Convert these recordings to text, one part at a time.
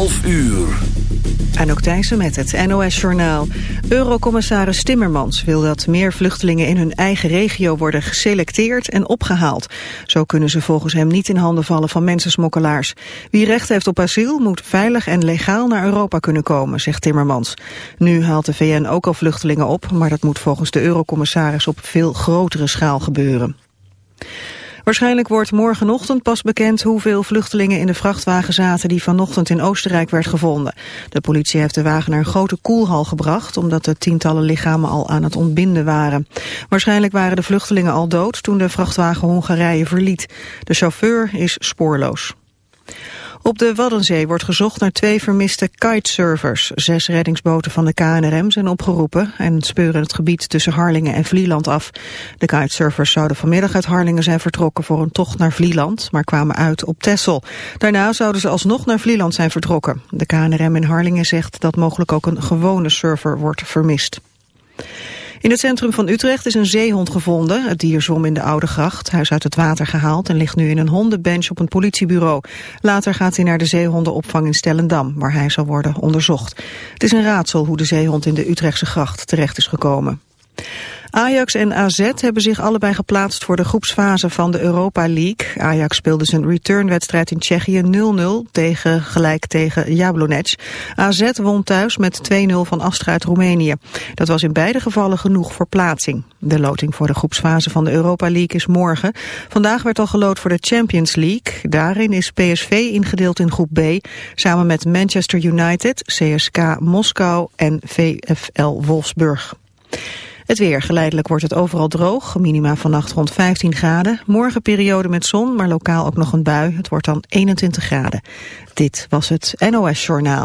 12 uur. Anouk Thijssen met het NOS-journaal. Eurocommissaris Timmermans wil dat meer vluchtelingen in hun eigen regio worden geselecteerd en opgehaald. Zo kunnen ze volgens hem niet in handen vallen van mensensmokkelaars. Wie recht heeft op asiel moet veilig en legaal naar Europa kunnen komen, zegt Timmermans. Nu haalt de VN ook al vluchtelingen op, maar dat moet volgens de Eurocommissaris op veel grotere schaal gebeuren. Waarschijnlijk wordt morgenochtend pas bekend hoeveel vluchtelingen in de vrachtwagen zaten die vanochtend in Oostenrijk werd gevonden. De politie heeft de wagen naar een grote koelhal gebracht omdat de tientallen lichamen al aan het ontbinden waren. Waarschijnlijk waren de vluchtelingen al dood toen de vrachtwagen Hongarije verliet. De chauffeur is spoorloos. Op de Waddenzee wordt gezocht naar twee vermiste kitesurfers. Zes reddingsboten van de KNRM zijn opgeroepen en speuren het gebied tussen Harlingen en Vlieland af. De kitesurfers zouden vanmiddag uit Harlingen zijn vertrokken voor een tocht naar Vlieland, maar kwamen uit op Texel. Daarna zouden ze alsnog naar Vlieland zijn vertrokken. De KNRM in Harlingen zegt dat mogelijk ook een gewone surfer wordt vermist. In het centrum van Utrecht is een zeehond gevonden. Het dier zwom in de Oude Gracht. Hij is uit het water gehaald en ligt nu in een hondenbench op een politiebureau. Later gaat hij naar de zeehondenopvang in Stellendam, waar hij zal worden onderzocht. Het is een raadsel hoe de zeehond in de Utrechtse gracht terecht is gekomen. Ajax en AZ hebben zich allebei geplaatst voor de groepsfase van de Europa League. Ajax speelde zijn returnwedstrijd in Tsjechië 0-0 tegen, gelijk tegen Jablonec. AZ won thuis met 2-0 van Astra uit Roemenië. Dat was in beide gevallen genoeg voor plaatsing. De loting voor de groepsfase van de Europa League is morgen. Vandaag werd al geloot voor de Champions League. Daarin is PSV ingedeeld in groep B, samen met Manchester United, CSK Moskou en VfL Wolfsburg. Het weer. Geleidelijk wordt het overal droog. Minima vannacht rond 15 graden. Morgen periode met zon, maar lokaal ook nog een bui. Het wordt dan 21 graden. Dit was het NOS Journaal.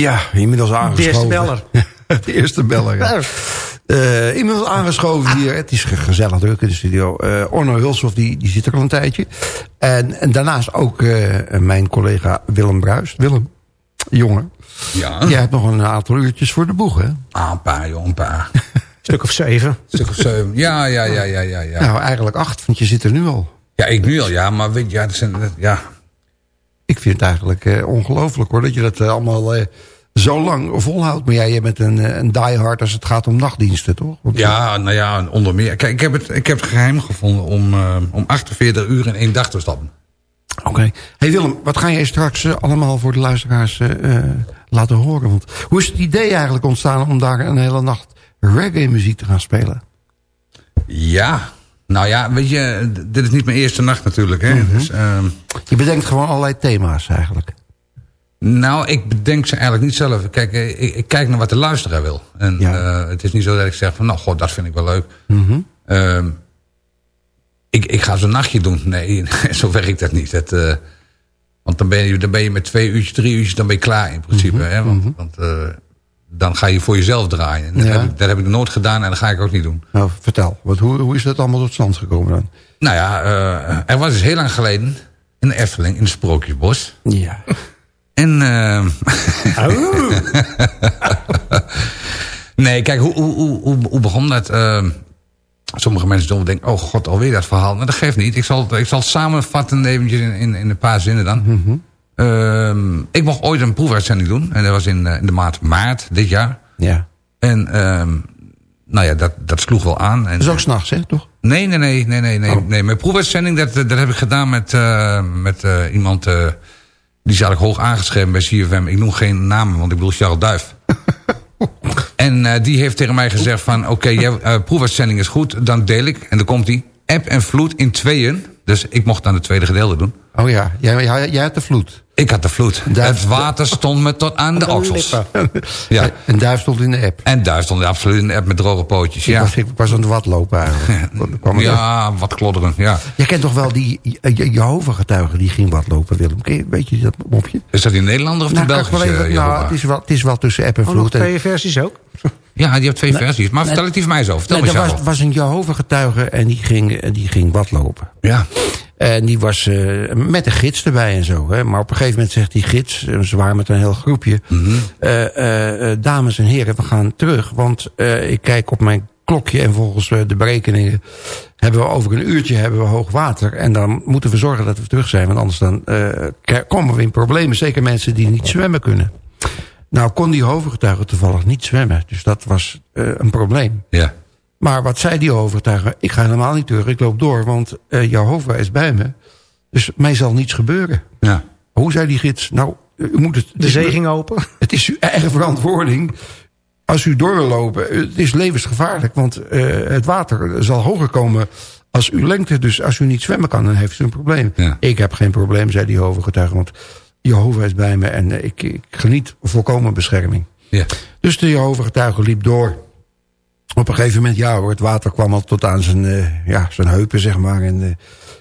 Ja, inmiddels aangeschoven. De eerste beller. de eerste beller, ja. Eh, inmiddels aangeschoven hier. Het is gezellig druk in de studio. Eh Orno Hulshoff, die, die zit er al een tijdje. En, en daarnaast ook eh, mijn collega Willem Bruis. Willem, jongen. Ja, Jij hebt nog een aantal uurtjes voor de boeg, hè? ah, een paar, joh, een paar. Stuk of zeven. Een stuk of zeven. Ja, ja, ja, ja, ja. Ja, Nou, eigenlijk acht, want je zit er nu al. ja ik nu al, ja, maar weet je, ja, dat zijn, dat- ja. Ik vind het eigenlijk eh, ongelooflijk hoor, dat je dat eh, allemaal eh, zo lang volhoudt. Maar jij, jij bent een, een diehard als het gaat om nachtdiensten, toch? Want, Ja, nou ja, onder meer. Kijk, ik heb het, ik heb het geheim gevonden om, om 48 uur in één dag te stappen. Oké. Hey Willem, wat ga jij straks allemaal voor de luisteraars laten horen? Want hoe is het idee eigenlijk ontstaan om daar een hele nacht reggae muziek te gaan spelen? Ja, nou ja, weet je, dit is niet mijn eerste nacht natuurlijk. Hè? dus, ehm, Je bedenkt gewoon allerlei thema's eigenlijk. nou, ik bedenk ze eigenlijk niet zelf. Kijk, eh, ik, ik kijk naar wat de luisteraar wil. En Ja. eh, het is niet zo dat ik zeg van, nou, god, dat vind ik wel leuk. Mhm. Ehm, ik, ik ga zo'n nachtje doen. Nee, zo werkt dat niet. Dat, eh, want dan ben, je, dan ben je met twee uurtjes, drie uurtjes, dan ben je klaar in principe. Mhm, hè? Want, want dan ga je voor jezelf draaien. En dat, Ja. heb ik, dat heb ik nooit gedaan en dat ga ik ook niet doen. Nou, vertel. Wat, hoe, hoe is dat allemaal tot stand gekomen dan? Nou ja, eh, er was dus heel lang geleden in de Efteling, in het Sprookjesbos. Ja. En... eh, nee, kijk, hoe, hoe, hoe, hoe, begon dat? Eh, sommige mensen zullen denken, oh god, alweer dat verhaal. Maar dat geeft niet. Ik zal, ik zal het samenvatten eventjes in, in, in een paar zinnen dan. Ehm, ik mocht ooit een proefuitzending doen. En dat was in, eh, in de maand maart dit jaar. Ja. En ehm, nou ja, dat, dat sloeg wel aan. En, Dat is ook s'nachts, hè, toch? Nee, nee, nee, nee, nee, nee. Oh. nee. Mijn proefuitzending, dat, dat heb ik gedaan met, eh, met eh, iemand... eh, die is eigenlijk hoog aangeschreven bij CFM. Ik noem geen namen, want ik bedoel Charles Duif. en eh, die heeft tegen mij gezegd van... Oké, eh, proefuitzending is goed, dan deel ik. En dan komt die app en vloed in tweeën. Dus ik mocht dan het tweede gedeelte doen. Oh ja, jij, jij, jij hebt de vloed. Ik had de vloed. Duif- het water stond me tot aan de oksels. Ja. En duif stond in de app. En Duif stond absoluut in de app met droge pootjes. Ik, Ja, was, ik was aan het watlopen eigenlijk. Ja wat klodderen. Ja. Jij kent toch wel die Je- Jehovah-getuigen die ging watlopen, Willem? Je, weet je dat mopje? Is dat in Nederlander of de Nou, ik wel Belgische? even- eh, nou, het, is wel, het is wel tussen app en Oh, nog vloed. En- twee versies ook? Ja, die heeft twee versies. Maar vertel het die van mij zo. Vertel Nee, me er was, was een Jehovah-getuige en die ging, die ging watlopen. Ja. En die was eh, met een gids erbij en zo. Hè. Maar op een gegeven moment zegt die gids, eh, ze waren met een heel groepje... Mhm. eh, dames en heren, we gaan terug. Want ik kijk op mijn klokje en volgens de berekeningen... hebben we over een uurtje hebben we hoog water. En dan moeten we zorgen dat we terug zijn. Want anders dan komen we in problemen. Zeker mensen die niet zwemmen kunnen. Nou kon die hoofdgetuige toevallig niet zwemmen. Dus dat was een probleem. Ja. Maar wat zei die overtuiger? Ik ga helemaal niet terug, ik loop door, want uh, Jehovah is bij me. Dus mij zal niets gebeuren. Ja. Hoe zei die gids? Nou, u moet het... De zee ging open. Het is uw eigen verantwoording. Als u door wil lopen, het is levensgevaarlijk. Want uh, het water zal hoger komen als uw lengte. Dus als u niet zwemmen kan, dan heeft u een probleem. Ja. Ik heb geen probleem, zei die hoofdgetuige. Want Jehovah is bij me en uh, ik, ik geniet volkomen bescherming. Ja. Dus de Jehovah-getuige liep door. Op een gegeven moment, ja hoor, het water kwam al tot aan zijn, uh, ja, zijn heupen, zeg maar. En uh,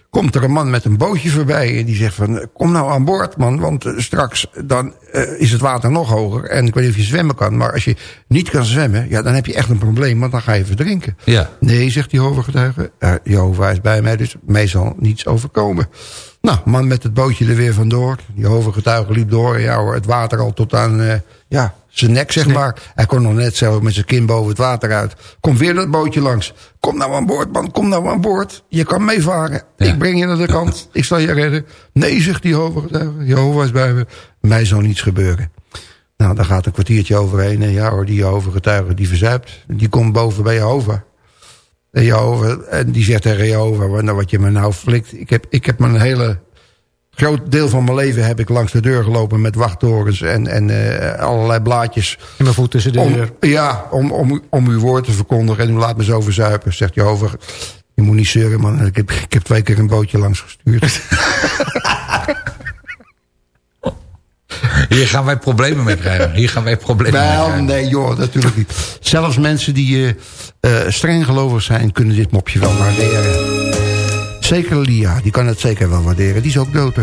komt er een man met een bootje voorbij. En die zegt van, kom nou aan boord, man. Want uh, straks dan is het water nog hoger. En ik weet niet of je zwemmen kan. Maar als je niet kan zwemmen, ja, dan heb je echt een probleem. Want dan ga je verdrinken. Ja. Nee, zegt die Jehovah-getuige. Jehovah is bij mij, dus mij zal niets overkomen. Nou, man met het bootje er weer vandoor. Jehovah-getuige liep door. Ja hoor, het water al tot aan, ja, zijn nek, zeg maar. Hij kon nog net zo met zijn kin boven het water uit. Komt weer dat bootje langs. Kom nou aan boord, man. Kom nou aan boord. Je kan meevaren. Ja. Ik breng je naar de kant. Ik zal je redden. Nee, zegt die Jehovah. Jehovah is bij me. Mij zal niets gebeuren. Nou, daar gaat een kwartiertje overheen. En ja hoor, die Jehovah-getuige die verzuipt. Die komt boven bij Jehovah. En, Jehovah, en die zegt tegen Jehovah, nou, wat je me nou flikt. Ik heb, ik heb mijn hele groot deel van mijn leven heb ik langs de deur gelopen met wachttorens en, en uh, allerlei blaadjes. En mijn voet tussen de om, deur. Ja, om, om, om uw woord te verkondigen en u laat me zo verzuipen. Zegt Jehovah, je moet niet zeuren man, ik heb, ik heb twee keer een bootje langs gestuurd. Hier gaan wij problemen mee krijgen. Hier gaan wij problemen Wel, mee krijgen. nee joh, natuurlijk niet. Zelfs mensen die uh, uh, streng gelovig zijn, kunnen dit mopje wel waarderen. Zeker Lia, die kan het zeker wel waarderen. Die is ook dood.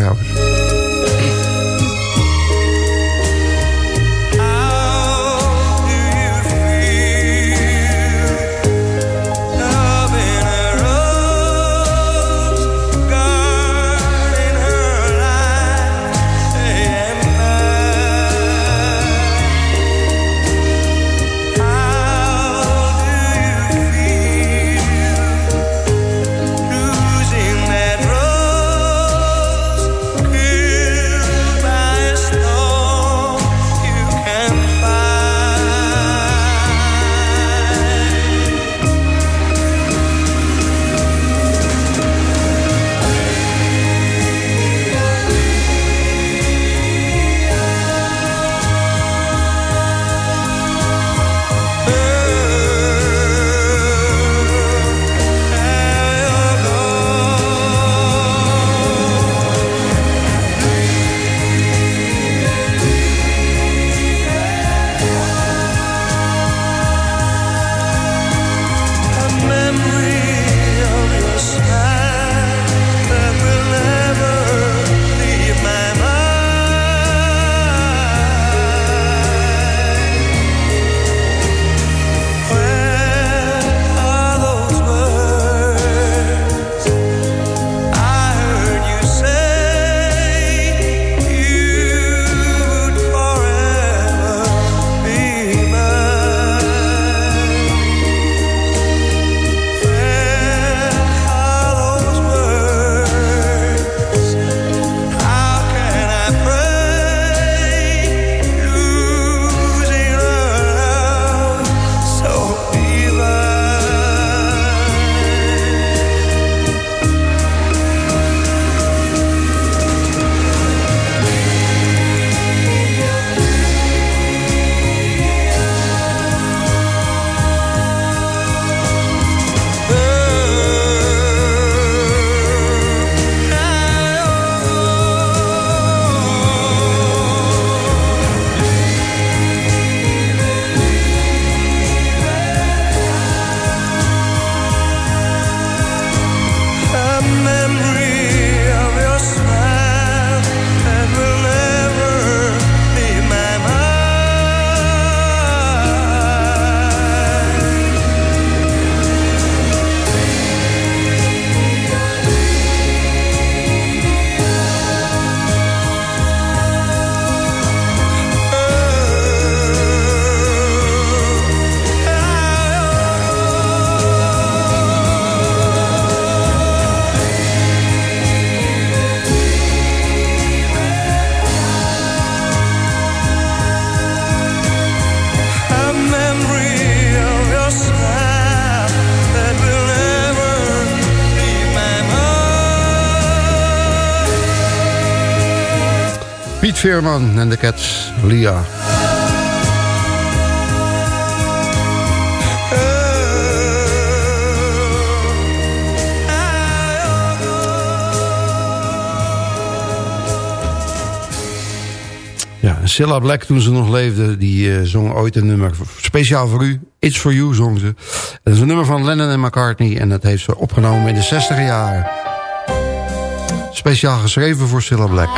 Piet Veerman en de Cats, Lia. Ja, Cilla Black toen ze nog leefde, die eh, zong ooit een nummer speciaal voor u. It's for you, zong ze. Dat is een nummer van Lennon en McCartney en dat heeft ze opgenomen in de 60 jaren. Speciaal geschreven voor Cilla Black.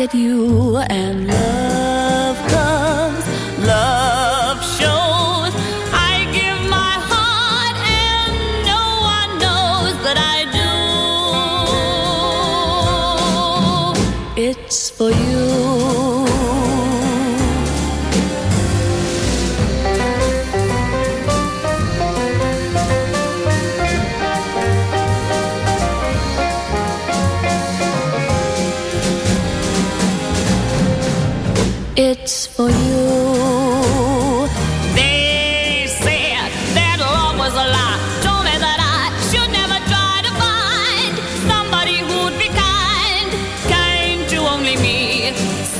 At you and love It's for you. They said that love was a lie. Told me that I should never try to find somebody who'd be kind, kind to only me.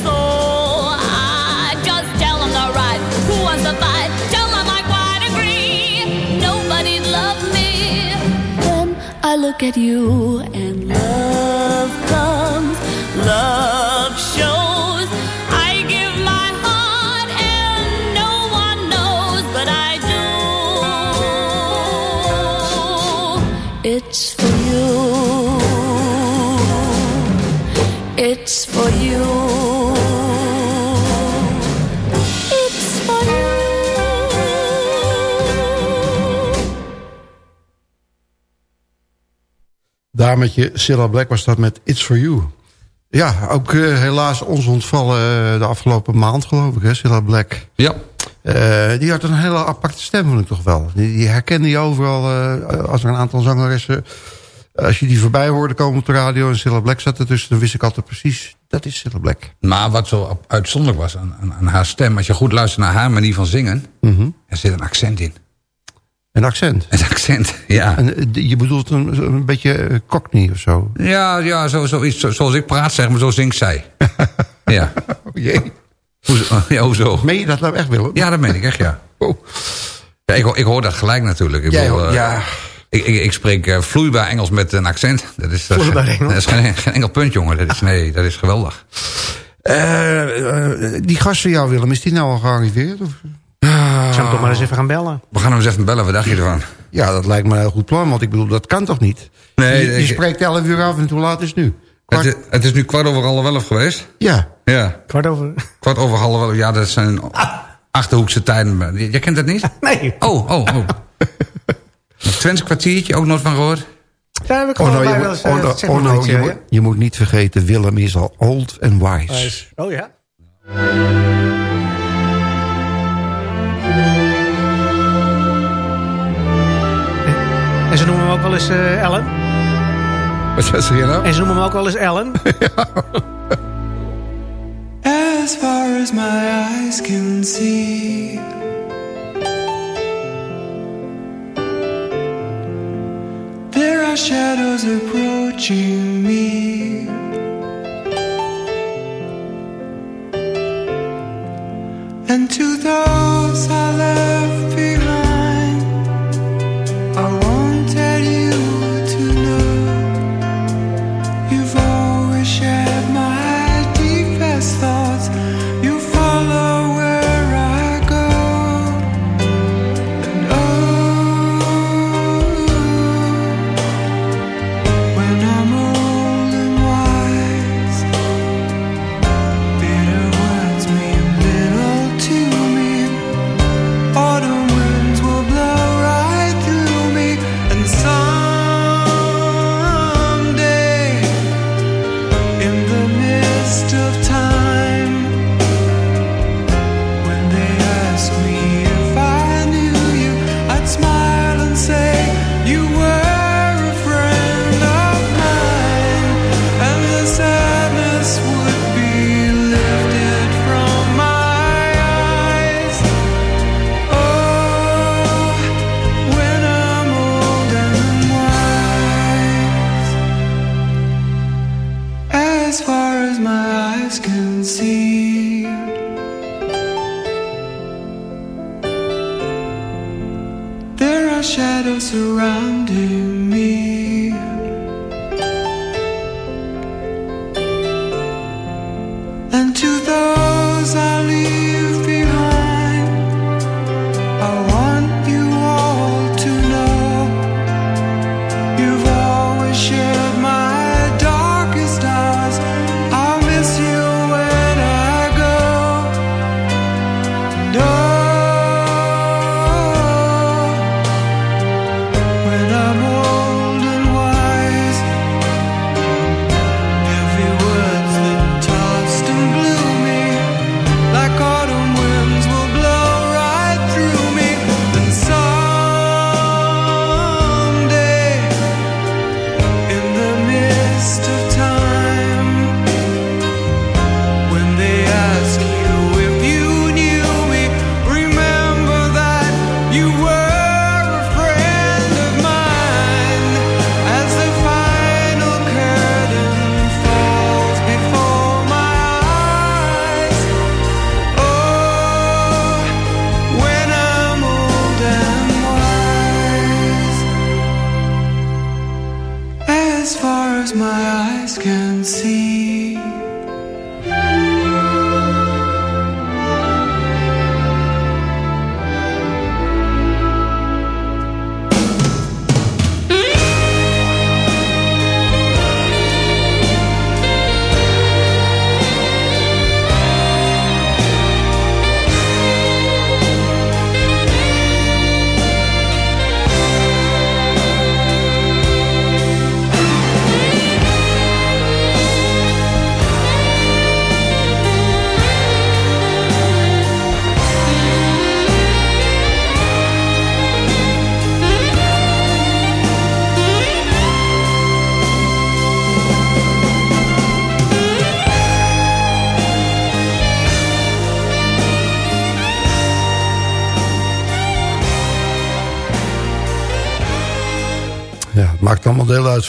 So I just tell them the right. Who wants to fight? Tell them I quite agree. Nobody loved me. Then I look at you Dametje Cilla Black was dat met It's For You. Ja, ook eh, helaas ons ontvallen eh, de afgelopen maand geloof ik, hè, Cilla Black. Ja. Eh, die had een hele aparte stem, vond ik toch wel. Die, die herkende je overal als er een aantal zangeressen... Als je die voorbij hoorde komen op de radio en Cilla Black zat ertussen... dan wist ik altijd precies, dat is Cilla Black. Maar wat zo uitzonderlijk was aan, aan, aan haar stem... als je goed luistert naar haar manier van zingen... er zit een accent in. Een accent. Een accent, ja. En, eh, je bedoelt een, een beetje eh, cockney of zo. Ja, ja zo, zoiets, zo, zoals ik praat, zeg maar, zo zingt zij. ja. Oh jee. Hoezo? Ja, hoezo? Meen je dat nou echt, Willem? Ja, dat meen ik echt, ja. Oh. ja ik, ik hoor dat gelijk natuurlijk. Ik, Jij bedoel, eh, ja. ik, ik, ik spreek vloeibaar Engels met een accent. Dat is, dat Vloeibaar Engels? Dat is geen, geen enkel punt, jongen. Dat is, nee, dat is geweldig. Die gast van jou, Willem, is die nou al gearriveerd? Of? Ik zou hem toch maar eens even gaan bellen. We gaan hem eens even bellen. Wat dacht je ervan? Ja, dat lijkt me een heel goed plan, want ik bedoel, dat kan toch niet? Nee, je, je ik- spreekt 11 uur af en hoe laat is het nu? Kwart- Het, is- het is nu kwart over half elf geweest. ja, Ja, Kwart over... kwart over half elf. Ja, dat zijn achterhoekse tijden. Jij kent dat niet? Nee, Oh, oh, oh. Twents kwartiertje, ook nooit van gehoord? daar heb ik oh, gewoon no, je, moet, eens... oh, no, zeg maar oh, no, iets, je, moet, je moet niet vergeten, Willem is al old and wise. Oh ja? Hem ook wel eens eh, Ellen. Wat zeg je nou? En ze noemen hem ook wel eens Ellen. As far as my eyes can see, there are shadows approaching me.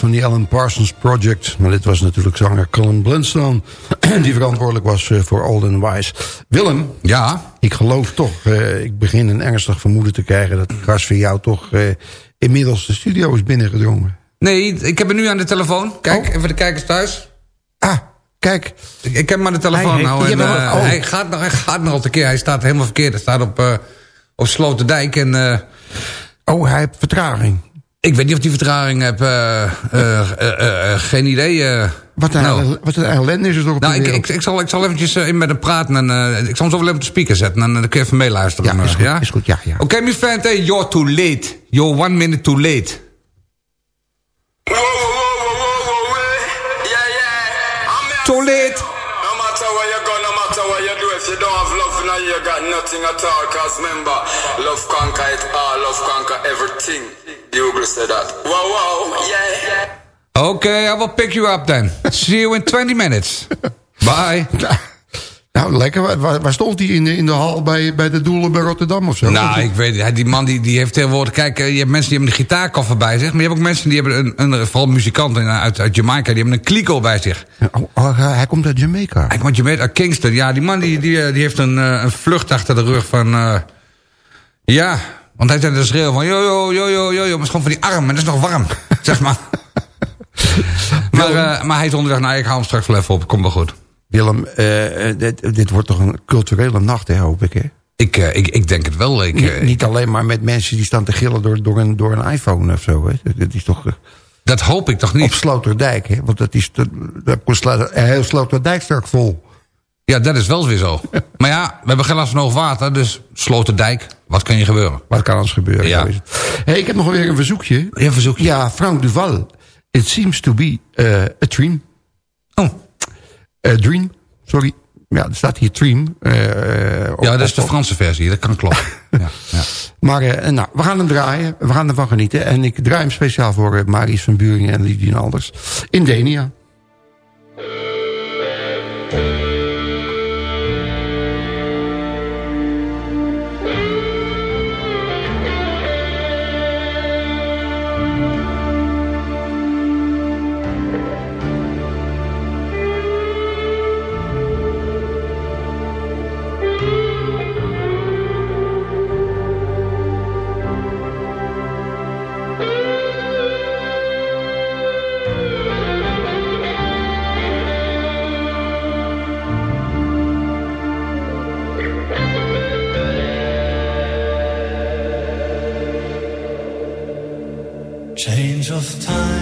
Van die Alan Parsons Project. Maar dit was natuurlijk zanger Colin Blunstone... die verantwoordelijk was eh, voor Old and Wise. Willem, Ja, ik geloof toch... eh, ik begin een ernstig vermoeden te krijgen... dat gast van jou toch eh, inmiddels de studio is binnengedrongen. nee, ik heb hem nu aan de telefoon. Kijk, Oh. even de kijkers thuis. Ah, kijk. Ik, ik heb hem aan de telefoon Hij nou. En, oh. hij, gaat, nog- hij gaat nog al tekeer. Hij staat helemaal verkeerd. Hij staat op, eh op Sloterdijk. En Oh, hij heeft vertraging. Ik weet niet of die vertraging heb. eh, eh, eh, eh, geen idee. eh. Wat een, nou, wat een ellende is er toch op nou, de ik, ik, ik, zal, ik zal eventjes eh, in met hem praten. En, eh, ik zal hem zo wel even op de speaker zetten. En dan kun je even meeluisteren. Ja, is goed, ja? is goed, ja, ja. Oké, mijn friend. Hey, you're too late. You're one minute too late. Whoa, whoa, whoa, whoa, whoa, whoa, yeah, yeah. I'm here. Too late. No matter where you go, no matter what you do, if you don't have love, now you got nothing at all. Cause remember, love conquer it all, love conquer everything. That. Whoa, whoa, yeah. Okay, I will pick you up then. See you in 20 minutes. Bye. Nou, lekker. Waar- Waar, waar stond hij in de, in de hal bij, bij de Doelen bij Rotterdam of zo? Nou, ik weet het. Die man die, die heeft tegenwoordig... Kijk, eh, je hebt mensen die hebben een gitaarkoffer bij zich. Maar je hebt ook mensen die hebben een... een vooral muzikanten uit, uit Jamaica. Die hebben een kliko bij zich. Oh, oh, hij komt uit Jamaica. Kijk, want je weet, uit Kingston. Ja, die man die, die, eh, die heeft een, eh, een vlucht achter de rug van... eh, ja, want hij zei de schreeuw van... Yo, yo, yo. Maar het is gewoon van die arm. En dat is nog warm. zeg maar. maar, eh, maar hij is onderweg. Nou, ik haal hem straks wel even op. Komt wel goed. Willem, eh, eh, dit, dit wordt toch een culturele nacht, hè, hoop ik, hè? Ik, ik, ik denk het wel. Ik, Niet- niet alleen maar met mensen die staan te gillen door, door, een, door een iPhone of zo, hè? Dat- Dat is toch... dat hoop ik toch niet. Op Sloterdijk, hè? Want dat is dat Slo- heel Sloterdijk sterk vol. Ja, dat is wel weer zo. maar ja, we hebben geen last van hoog water, dus Sloterdijk, wat kan je gebeuren? Wat kan ons gebeuren? Ja. Hey, ik heb nog weer een verzoekje. Ja, verzoek je. Ja, Frank Duval. It seems to be eh, a dream. Oh, A dream, sorry. Ja, er staat hier dream. op- ja, dat is de Franse versie, dat kan kloppen. ja, ja. Maar eh, nou, we gaan hem draaien. We gaan ervan genieten. En ik draai hem speciaal voor Marius van Buringen en Lidien Alders. In Denia. Of time,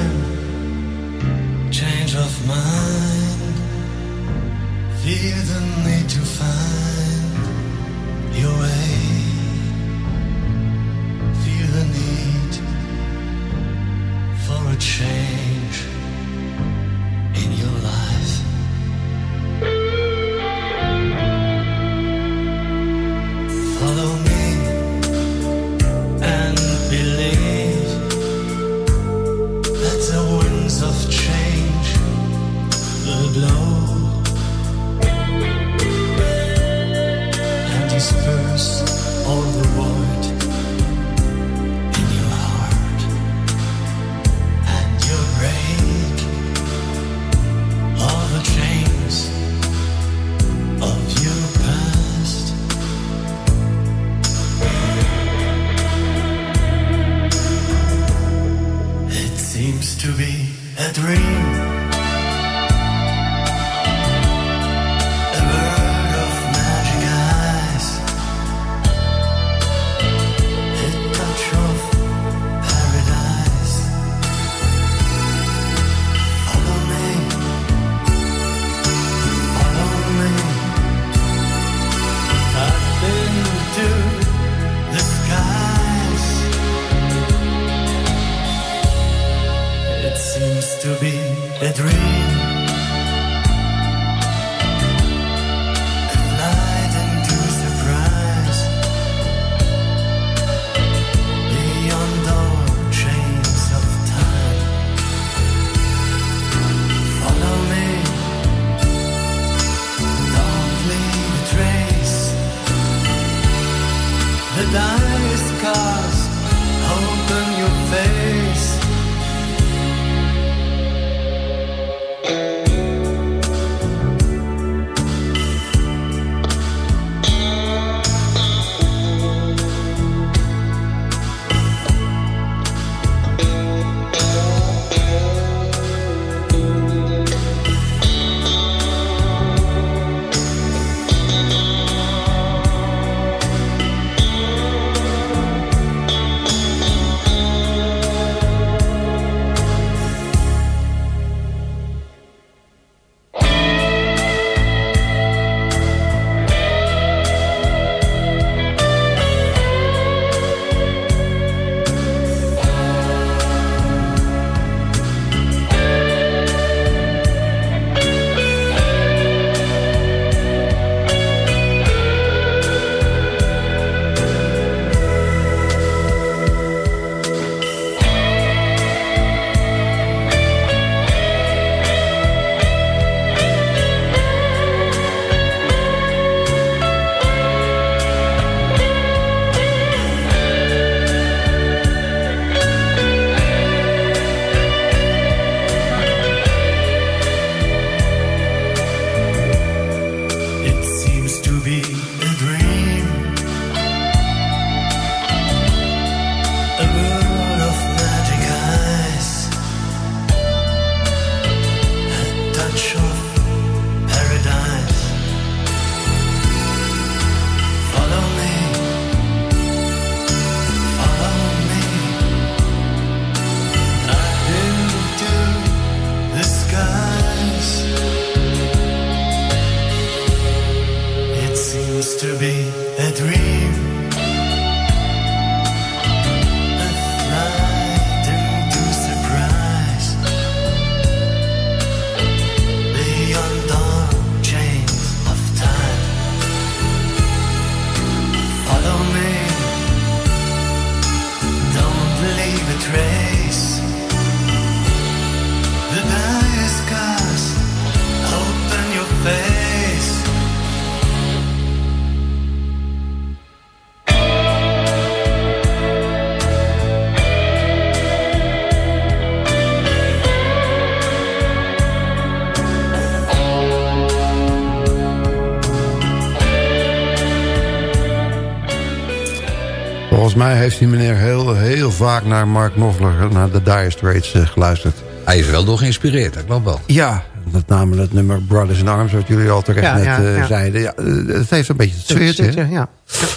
die meneer heel, heel vaak naar Mark Knopfler, naar de Dire Straits eh, geluisterd. Hij is wel door geïnspireerd, dat klopt wel. Ja, Met name het nummer Brothers in Arms, wat jullie al terecht Ja, net ja, eh, ja. zeiden. Ja, eh, het heeft een beetje het sfeertje. Ja.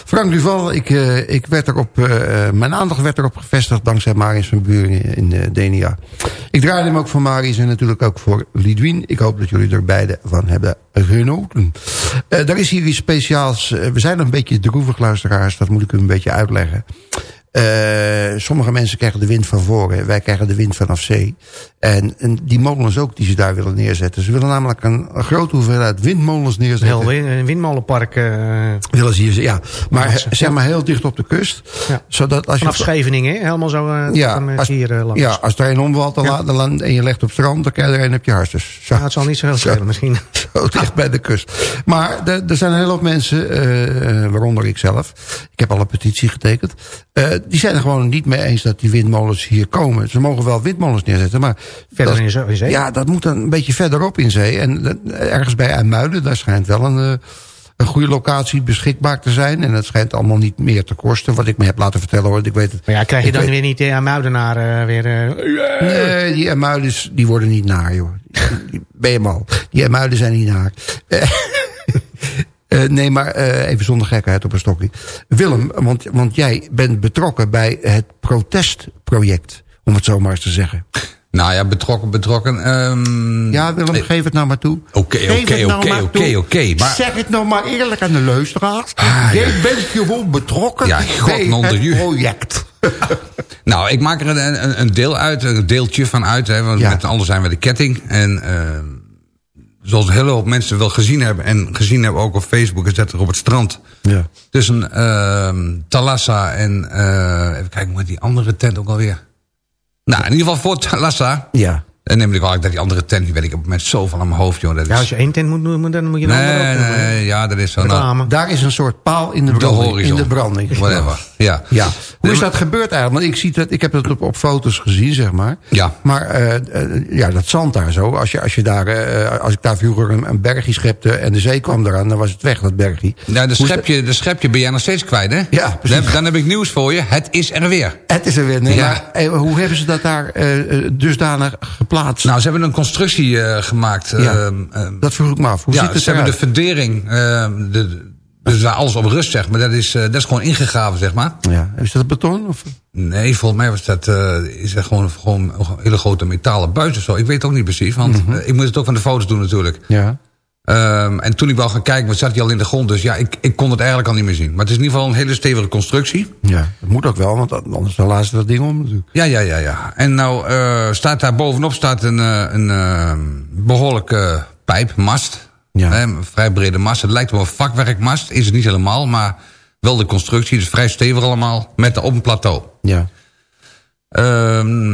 Frank Duval, ik, eh, ik werd erop, eh, mijn aandacht werd erop gevestigd dankzij Marius van Buren in DNIA. Ik draaide hem ook voor Marius en natuurlijk ook voor Lidwien. Ik hoop dat jullie er beide van hebben genoten. Eh er is hier iets speciaals. We zijn een beetje droevig luisteraars, dat moet ik u een beetje uitleggen. Eh, sommige mensen krijgen de wind van voren. Wij krijgen de wind vanaf zee. En, en die molens ook die ze daar willen neerzetten. Ze willen namelijk een, een grote hoeveelheid windmolens neerzetten. Heel win- een windmolenpark. eh Willen ze hier, ja. Maar Ja, ze- zeg maar heel dicht op de kust. Ja. Zodat als je Scheveningen, helemaal zo eh, ja, als, hier eh, langs. ja, als er een omvalt dan Ja. la- dan land- en je legt op strand, dan krijg je er een op je hartjes. Zo, Nou, het zal niet zo heel schelen misschien. zo dicht bij de kust. Maar er- zijn een hele hoop mensen, eh, waaronder ik zelf. Ik heb al een petitie getekend. eh, die zijn er gewoon niet mee eens dat die windmolens hier komen. Ze mogen wel windmolens neerzetten, maar... Verder dat- in zee- in zee? Ja, dat moet dan een beetje verderop in zee. En ergens bij IJmuiden, daar schijnt wel een... eh, een goede locatie beschikbaar te zijn. En het schijnt allemaal niet meer te kosten. Wat ik me heb laten vertellen hoor. Ik weet het. Maar ja, krijg je dan weet- weer niet eh, Muidenaar eh, weer... Nee, die emuides die worden niet naar, joh. Ben je mal. Die emuiden zijn niet naar. Eh, nee, maar eh, even zonder gekheid op een stokje. Willem, want, want jij bent betrokken bij het protestproject. Om het zo maar eens te zeggen. Nou ja, betrokken, betrokken. ehm, Ja, Willem, geef het nou maar toe. Oké, oké, nou oké, oké, oké, Zeg het nou maar eerlijk aan de luisteraars. Ah, jij ja. bent gewoon betrokken Ja, bij het project. Nou, ik maak er een, een, deel uit, een deeltje van uit. Hè, want Ja. met allen zijn we de ketting. En ehm, zoals een hele hoop mensen wel gezien hebben... en gezien hebben ook op Facebook, is dat er op het strand... Ja. tussen ehm Talassa en... eh, even kijken, hoe heet die andere tent ook alweer? Nou, in ieder geval voor Talassa. Ja. En neem ik wel dat die andere tent, die weet ik op het moment zoveel aan mijn hoofd, joh. Dat is... Ja, als je één tent moet doen, dan moet je een andere nee, hè. nee, ja, dat is zo. Nou. Daar is een soort paal in de de branding. horizon. In de branding. Whatever, ja. Ja. Hoe is dat gebeurd eigenlijk? Want ik, zie dat, ik heb het op, op foto's gezien, zeg maar. Ja. Maar eh, eh, ja, dat zand daar zo. Als, je, als, je daar, eh, als ik daar vroeger een, een bergje schepte en de zee kwam eraan... dan was het weg, dat bergje. Ja, de schepje, de schepje ben jij nog steeds kwijt, hè? Ja, precies. Dan, dan heb ik nieuws voor je. Het is er weer. Het is er weer. Nee, Ja. maar, hoe hebben ze dat daar dusdanig geplaatst? Nou, ze hebben een constructie eh, gemaakt. Ja. ehm, ehm, dat vroeg ik me af. Hoe ja, ziet het ze hebben de verdering, ehm, de, dus waar alles op rust, zeg maar. Dat is, eh, dat is gewoon ingegraven, zeg maar. Ja. Is dat beton? Of? Nee, volgens mij was dat, eh, is dat gewoon, gewoon een hele grote metalen buis of zo. Ik weet het ook niet precies, want Mhm. eh, ik moet het ook van de foto's doen natuurlijk. Ja. Ehm, en toen ik wou gaan kijken, wat zat hij al in de grond. Dus ja, ik, ik kon het eigenlijk al niet meer zien. Maar het is in ieder geval een hele stevige constructie. ja, dat moet ook wel, want anders laten ze dat ding om natuurlijk. Ja, ja, ja, ja. En nou staat daar bovenop staat een, een eh, behoorlijke pijp, mast. Ja. Hè, een vrij brede mast. Het lijkt wel een vakwerkmast. Is het niet helemaal, maar wel de constructie. Dus vrij stevig allemaal. Met op een plateau. Ja. Ehm,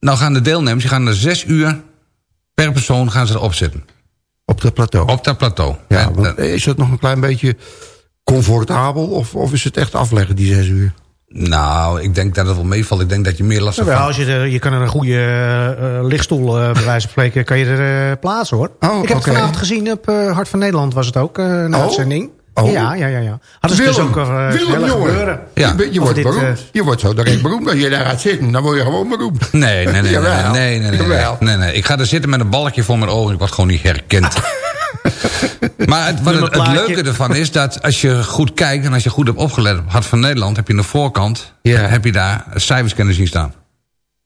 nou gaan de deelnemers, die gaan er zes uur per persoon gaan ze erop zitten. Op dat plateau. Op dat plateau. Ja, want is dat nog een klein beetje comfortabel of, of is het echt afleggen die zes uur? Nou, ik denk dat het wel meevalt. Ik denk dat je meer last hebt van... als je, er, je kan er een goede eh, lichtstoel, eh, bij wijze van spreken, kan je er eh, plaatsen hoor. Oh, ik heb het vanavond gezien op Hart van Nederland was het ook, eh een Oh. uitzending. Oh. Ja, ja, ja. ja. Hadden ze dus ook over uh, Willem, jongen. Ja. Je, wordt dit, beroemd. je wordt zo direct beroemd. Als je daar gaat zitten, dan word je gewoon beroemd. Nee, nee, nee, nee, nee, nee, nee, nee, Jawel. nee, nee. Ik ga er zitten met een balkje voor mijn ogen. Ik word gewoon niet herkend. maar het, wat het, leuke ervan is dat als je goed kijkt... en als je goed hebt opgelet op Hart van Nederland... heb je aan de voorkant Ja. heb je daar cijfers kunnen zien staan.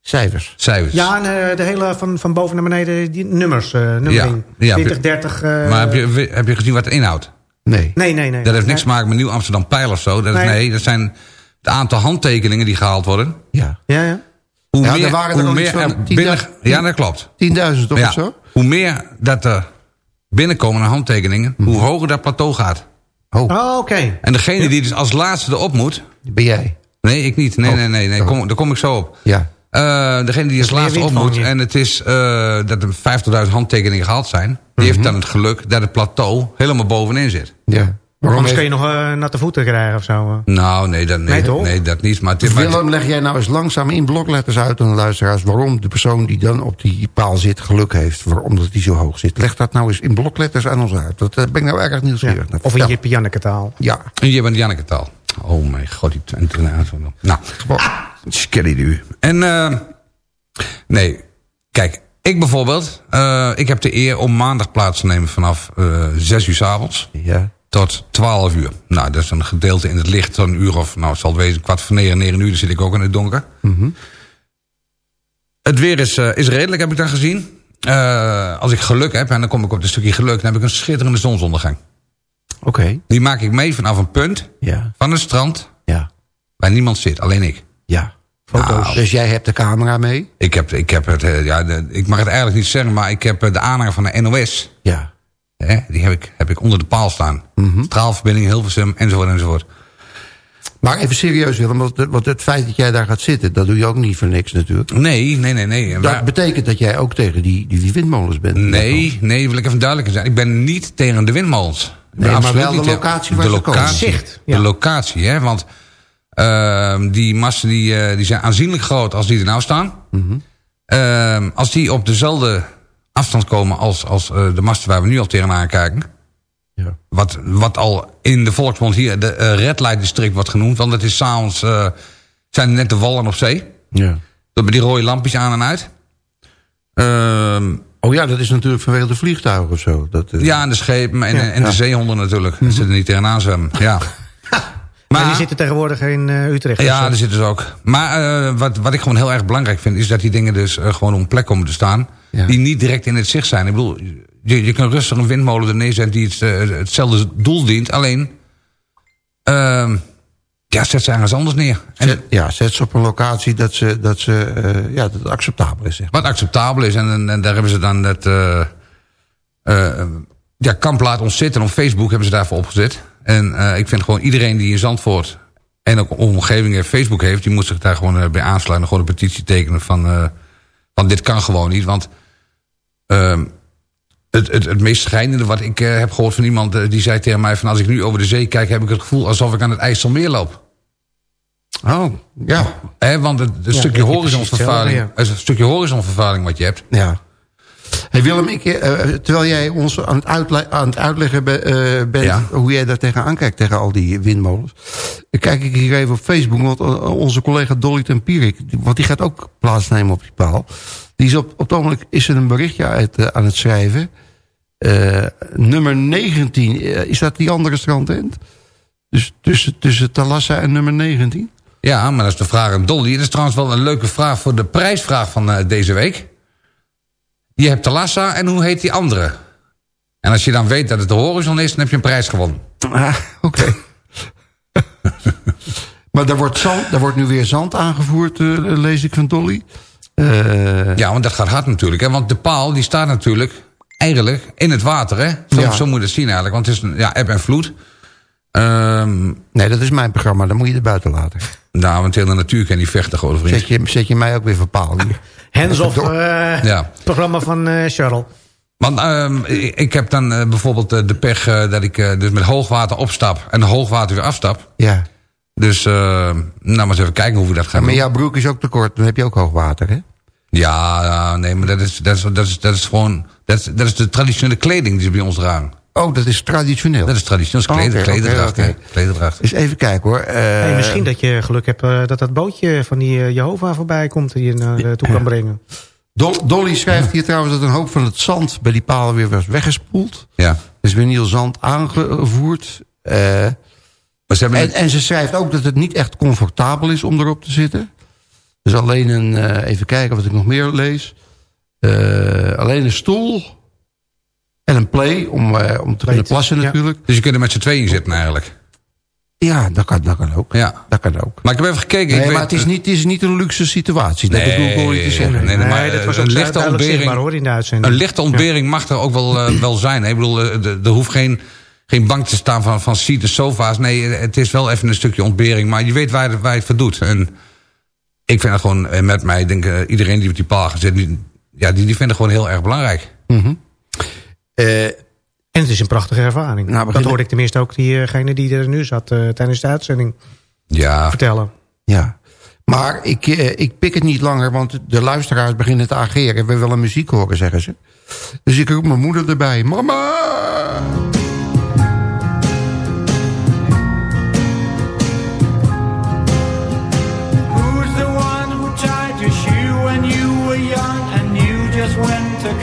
Cijfers. Cijfers. Ja, en eh, de hele van, van boven naar beneden, die nummers, eh nummering. ja, 20, 30. eh, maar heb je, heb je gezien wat het inhoudt? Nee. Nee, nee, nee. Dat heeft niks Nee. te maken met Nieuw Amsterdam Pijl of zo. Dat, is, Nee. nee, dat zijn het aantal handtekeningen die gehaald worden. Ja. Ja, ja. Hoe Ja, er meer, waren er nog meer van er 10.000 binnen, Ja, dat klopt. 10.000 of Ja, zo? hoe meer dat er binnenkomen aan handtekeningen... hoe hoger dat plateau gaat. Oh, Oh, oké. En degene die dus als laatste erop moet... ben jij. Nee, ik niet. Nee, Oh. nee, nee. nee. Oh. Kom, daar kom ik zo op. Ja. Eh, degene die als laatste op moet... en het is eh, dat er 50.000 handtekeningen gehaald zijn... die heeft dan het geluk dat het plateau helemaal bovenin zit. ja. Waarom Anders kun je nog eh, natte voeten krijgen of zo. eh. Nou, nee, dat, nee, Nee, toch? nee, dat niet. Maar het Willem, leg jij nou eens langzaam in blokletters uit aan de luisteraars... waarom de persoon die dan op die paal zit geluk heeft. Waarom dat die zo hoog zit. Leg dat nou eens in blokletters aan ons uit. Dat eh, ben ik nou erg nieuwsgierig. naar. Of in. Jip Janneke taal. Ja, En je bent Janneke taal. Oh mijn god, die Twente. Nou, gewoon. skelly u. En, eh nee, kijk, Ik bijvoorbeeld, eh, ik heb de eer om maandag plaats te nemen vanaf eh 6 uur s avonds Ja. Tot 12 uur. Nou, dat is een gedeelte in het licht, zo'n uur of, nou het zal het wezen, kwart voor negen, negen uur, dan zit ik ook in het donker. Het weer is, eh, is redelijk, heb ik dan gezien. Eh, als ik geluk heb, en dan kom ik op het stukje geluk, dan heb ik een schitterende zonsondergang. Oké. Die maak ik mee vanaf een punt Ja. van het strand Ja. waar niemand zit, alleen ik. Ja. Foto's. Dus jij hebt de camera mee? Ik heb, ik heb het, eh, ja, de- ik mag het eigenlijk niet zeggen, maar ik heb de aanhanger van de NOS. Ja. Hè, die heb ik, heb ik onder de paal staan. Mhm. Straalverbinding, Hilversum, enzovoort, enzovoort. Maar even serieus Willem, want, want het feit dat jij daar gaat zitten... dat doe je ook niet voor niks natuurlijk. Nee, nee, nee, nee. Dat Maar- betekent dat jij ook tegen die, die windmolens bent. nee, nee, wil ik even duidelijk zijn. Ik ben niet tegen de windmolens. Nee, maar wel de locatie waar de ze komen. locatie, Zicht, ja. De locatie, hè. Want ehm, die masten die, eh, die zijn aanzienlijk groot als die er nou staan. Mhm. Ehm, als die op dezelfde afstand komen als, als eh, de masten waar we nu al tegenaan kijken... Ja. Wat, wat al in de volksmond hier de eh, red light district wordt genoemd. Want het is s'avonds, eh zijn net de wallen op zee. Ja. Dat met die rode lampjes aan en uit. Ehm, Oh ja, dat is natuurlijk vanwege de vliegtuigen of zo. Dat, ja, en de schepen en, en de. Mhm. zeehonden natuurlijk. Die zitten niet tegenaan zwemmen. Ja. Maar die zitten tegenwoordig in Utrecht. Ja, Dus, daar zitten ze ook. Maar wat, wat ik gewoon heel erg belangrijk vind... is dat die dingen dus gewoon op een plek komen te staan... Ja. die niet direct in het zicht zijn. Ik bedoel, je, je kunt rustig een windmolen er neerzetten... die het, eh, hetzelfde doel dient. Alleen, ehm, ja, zet ze ergens anders neer. En Zet, ja, zet ze op een locatie dat, ze, dat, ze, eh, ja, dat het acceptabel is. Zeg. maar. wat acceptabel is. En, en, en daar hebben ze dan het... eh ja, Kamp laat ons zitten. Op Facebook hebben ze daarvoor opgezet. En ik vind gewoon iedereen die in Zandvoort... en ook omgeving heeft, Facebook heeft... die moet zich daar gewoon bij aansluiten. Gewoon een petitie tekenen van... van dit kan gewoon niet. Want ehm, het, het, het meest schijnende wat ik eh, heb gehoord van iemand... eh, die zei tegen mij van als ik nu over de zee kijk... heb ik het gevoel alsof ik aan het IJsselmeer loop. Oh, ja. Hè, want het, het Ja, stukje horizonvervuiling... hetzelfde, het stukje horizonvervuiling wat je hebt... ja. Hey Willem, ik, eh, terwijl jij ons aan het, aan het uitleggen be- bent... Ja. hoe jij daar tegenaan kijkt, tegen al die windmolens... kijk ik hier even op Facebook, want onze collega Dolly Tempierik... want die gaat ook plaatsnemen op die paal... die is op, op het ogenblik is er een berichtje uit, eh, aan het schrijven... Eh, nummer 19, eh, is dat die andere strandend? Dus tussen, tussen Talassa en nummer 19? Ja, maar dat is de vraag aan Dolly. Dat is trouwens wel een leuke vraag voor de prijsvraag van deze week. Je hebt Talassa en hoe heet die andere? En als je dan weet dat het de horizon is, dan heb je een prijs gewonnen. Ah, oké. maar daar wordt, zand, daar wordt nu weer zand aangevoerd, lees ik van Dolly. Eh, Ja, want dat gaat hard natuurlijk. Hè? Want de paal die staat natuurlijk eigenlijk in het water. Hè? Zo, Ja. zo moet je het zien eigenlijk. Want het is een, ja, eb en vloed. Ehm Nee, dat is mijn programma, dan moet je er buiten laten. nou, want heel de natuur kan niet vechten, grote vriend. Zet je, zet je mij ook weer voor paal hier. Hands-off Door. eh, Ja. programma van eh Charles. Want ehm, ik heb dan eh, bijvoorbeeld de pech dat ik eh, dus met hoogwater opstap en hoogwater weer afstap. Ja. Dus nou maar eens even kijken hoe we dat gaan Maar doen. jouw broek is ook te kort, dan heb je ook hoog water, hè? Ja, nee, maar dat is, dat is, dat is, dat is gewoon... Dat is, dat is de traditionele kleding die ze bij ons dragen. Oh, dat is traditioneel. Dat is traditioneel kleder, oké, oké, klederdracht. klederdracht. Eens even kijken hoor. Eh, Hey, misschien dat je geluk hebt eh, dat dat bootje van die eh, Jehovah voorbij komt... die je naar toe kan brengen. Dol- Dolly schrijft hier trouwens dat een hoop van het zand bij die palen weer was weggespoeld. Ja. Er is weer nieuw zand aangevoerd. Eh, Maar ze hebben En, het- en ze schrijft ook dat het niet echt comfortabel is om erop te zitten. Dus alleen een, eh, even kijken wat ik nog meer lees. Eh, alleen een stoel en een play om, eh, om te kunnen plassen ja. natuurlijk. dus je kunt er met z'n tweeën zitten eigenlijk. Ja, dat kan, dat kan ook. Ja. Dat kan ook. Maar ik heb even gekeken. Nee, ik maar weet, het is, niet, het is niet een luxe situatie. Dat Nee, bedoel ik niet te zeggen. nee, nee, maar, dat was een ook lichte ontbering- zichtbaar hoor in de uitzending. Een lichte ontbering mag er ook wel, wel zijn. Ik bedoel, de- er hoeft geen, geen bank te staan van, van seated sofa's. Nee, het is wel even een stukje ontbering. Maar je weet waar, je- waar je het voor doet. En ik vind het gewoon, eh, met mij, denk eh, iedereen die op die paal gezet, die, ja, die, die vinden het gewoon heel erg belangrijk. Eh, En het is een prachtige ervaring. Nou, dat hoorde ik tenminste ook diegene die er nu zat eh, tijdens de uitzending Ja, vertellen. ja. Maar ik, ik pik het niet langer, want de luisteraars beginnen te ageren. We willen muziek horen, zeggen ze. Dus ik roep mijn moeder erbij. Mama!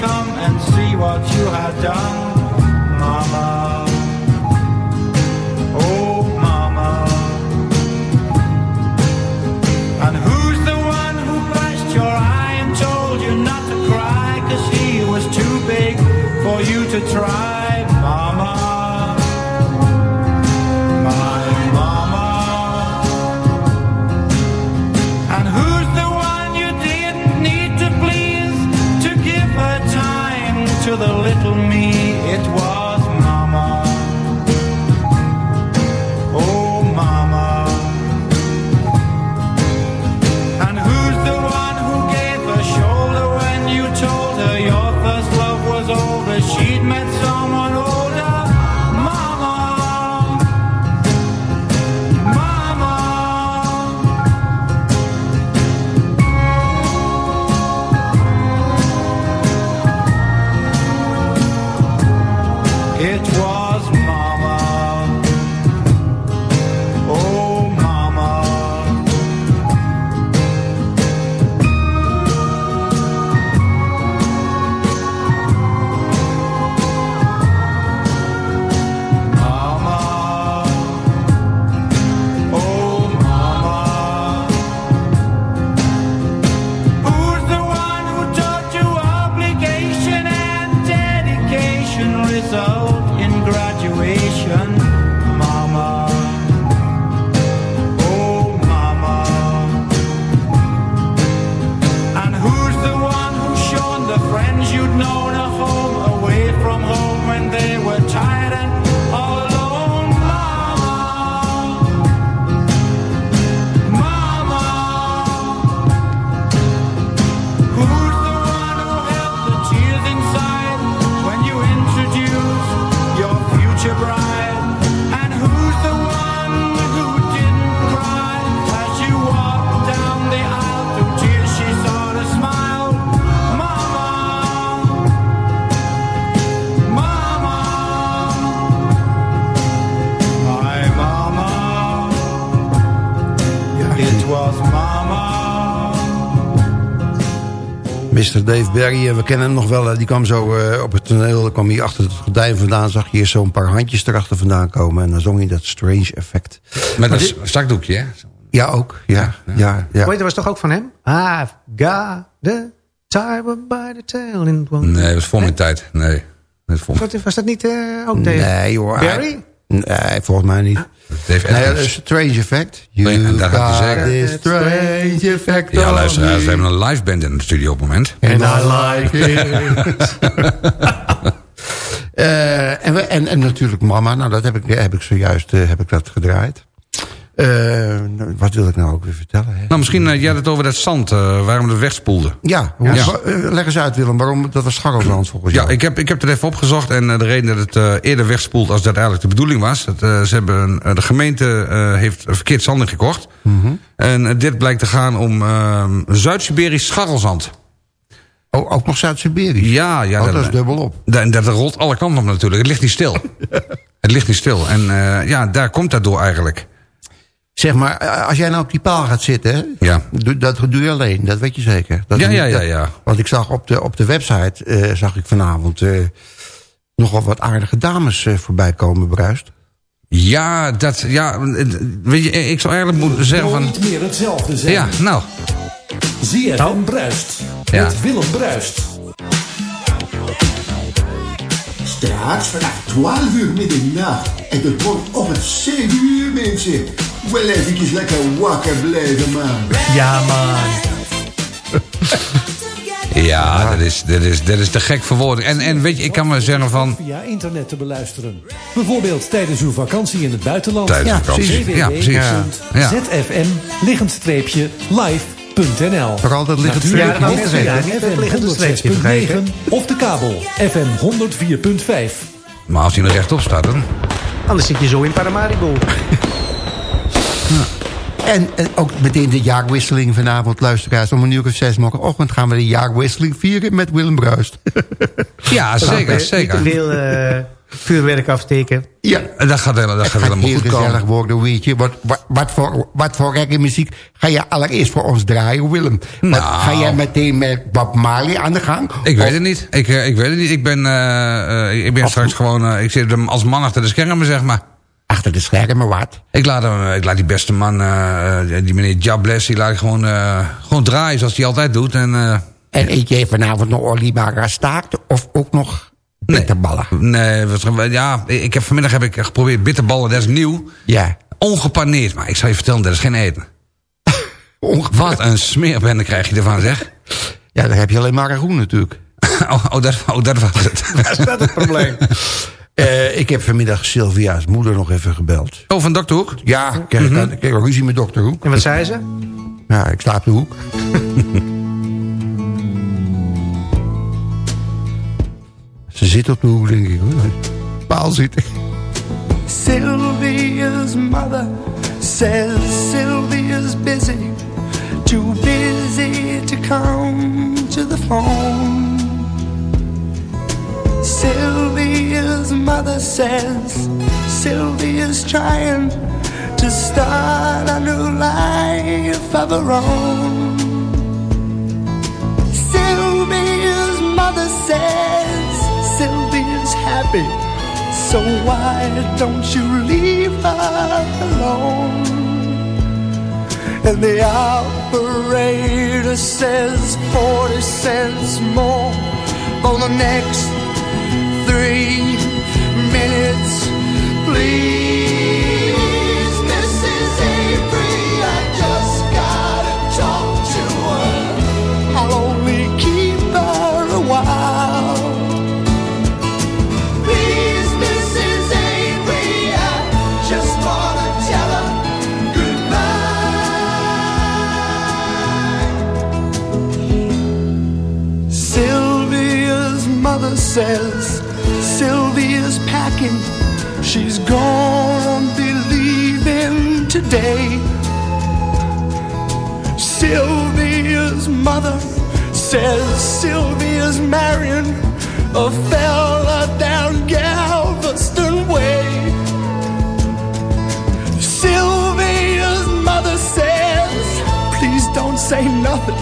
Come and see what you had done, Mama. Dave Berry, en we kennen hem nog wel. Die kwam zo eh, op het toneel, dan kwam hij achter het gordijn vandaan... zag je hier zo'n paar handjes erachter vandaan komen... en dan zong hij dat Strange Effect. Met Maar een dit- zakdoekje, hè? Ja, ook. Ja, ja, ja. Weet je, dat was toch ook van hem? I've got the tiger by the tail. In one Nee, dat was voor mijn tijd. Nee, dat Wat, was dat niet eh, ook deze? Nee, hoor. Barry? Nee, volgens mij niet. Dave Nee, dat Edwards. is Strange Effect. Nee, en daar gaat hij zeggen. Strange Effect Ja, luisteraars, me. we hebben een live band in de studio op het moment. And I like it. Eh, en, we- en, en natuurlijk Mama. Nou, dat heb ik, heb ik zojuist eh, heb ik dat gedraaid. Eh, wat wil ik nou ook weer vertellen? Hè? Nou, misschien, uh, jij had het over dat zand, uh, waarom het wegspoelde. Ja, hoe, Ja. eh, leg eens uit Willem, waarom dat was scharrelzand volgens Ja, jou? ik heb, ik heb het even opgezocht en de reden dat het eerder wegspoelt als dat eigenlijk de bedoeling was. Dat, ze hebben, de gemeente heeft verkeerd zand gekocht. Mm En dit blijkt te gaan om uh, Zuid-Siberisch scharrelzand. Oh, ook nog Zuid-Siberisch? Ja, ja. Oh, dat is dubbel op. Dat, dat rolt alle kanten op natuurlijk. Het ligt niet stil. het ligt niet stil. En ja, daar komt dat door eigenlijk. Zeg maar, als jij nou op die paal gaat zitten, ja. doe, dat doe je alleen, dat weet je zeker. Dat ja, niet, ja, ja, dat. Want ik zag op de, op de website, uh, zag ik vanavond uh, nogal wat aardige dames uh, voorbij komen, bruist. Ja, dat, ja, weet je, ik zou eigenlijk moeten zeggen van... Nooit meer hetzelfde zijn. Ja, nou. ZFM oh. Bruist. Ja. Met Willem Bruist. Straks vanaf 12 uur middernacht. En tot wordt op het 7 uur, mensen. Wel eventjes lekker wakker blijven, man. Ja, man. Ja, dat is, dat, is, dat is te gek voor woorden. En, en weet je, ik kan maar zeggen van... Via internet te beluisteren. Bijvoorbeeld tijdens uw vakantie in het buitenland. Tijdens ja, vakantie. Ja, precies. Ja. Ja. ZFM, liggend streepje, dat liggend streepje. Ja, dat FM 106.9 of de kabel FM 104.5. Maar als hij er rechtop staat dan... Anders zit je zo in Paramaribo. ja. En, en, ook meteen de jaarwisseling vanavond, luisteraars. Om een uur of zes morgenochtend gaan we de jaarwisseling vieren met Willem Bruist. ja, zeker, zeker. Niet te veel, uh, vuurwerk afsteken. Ja, Dat gaat, helemaal- dat gaat het gaat helemaal heel goed gezellig komen. worden, weet je. Wat, wat, wat, voor, wat voor gekke muziek ga je allereerst voor ons draaien, Willem? Wat, Nou. ga jij meteen met Bob Marley aan de gang? Ik Of- weet het niet. Ik, eh, ik weet het niet. Ik ben, eh, eh, ik ben straks gewoon... eh, ik zit hem als man achter de schermen, zeg maar. Achter de schermen, wat? Ik laat, hem, ik laat die beste man, eh, eh, die meneer Jables, die laat ik gewoon, eh, gewoon draaien zoals hij altijd doet. En, eh, En eet jij vanavond nog oliebara staakt of ook nog bitterballen? nee, wat, ja, ik heb, vanmiddag heb ik geprobeerd bitterballen, dat is nieuw. Ja. Ongepaneerd, maar ik zal je vertellen, dat is geen eten. Wat een smeerbende krijg je ervan, zeg. Ja, dan heb je alleen maar een groen natuurlijk. Oh, oh, dat, oh dat was het. Dat is dat het probleem. Eh, ik heb vanmiddag Sylvia's moeder nog even gebeld. Oh, van Dr. Hoek? Ja, ik kreeg, Mhm. ik kreeg een ruzie met dokter Hoek. En wat zei ze? Ja, ik sta op de hoek. Ze zit op de hoek, denk ik. Hoor. Paal zitten. Sylvia's mother says Sylvia's busy, too busy to come to the phone. Sylvia's mother says Sylvia's trying to start a new life of her own. Sylvia's mother says Sylvia's happy. So why don't you leave her alone? And the operator says 40 cents more for the next three minutes. Please, Mrs. Avery, I just gotta talk to her. I'll only keep her a while. Please, Mrs. Avery, I just wanna tell her goodbye. Sylvia's mother says Packing. She's gonna be leaving today. Sylvia's mother says Sylvia's marrying a fella down Galveston Way. Sylvia's mother says, please don't say nothing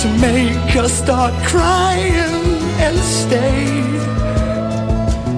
to make her start crying and stay.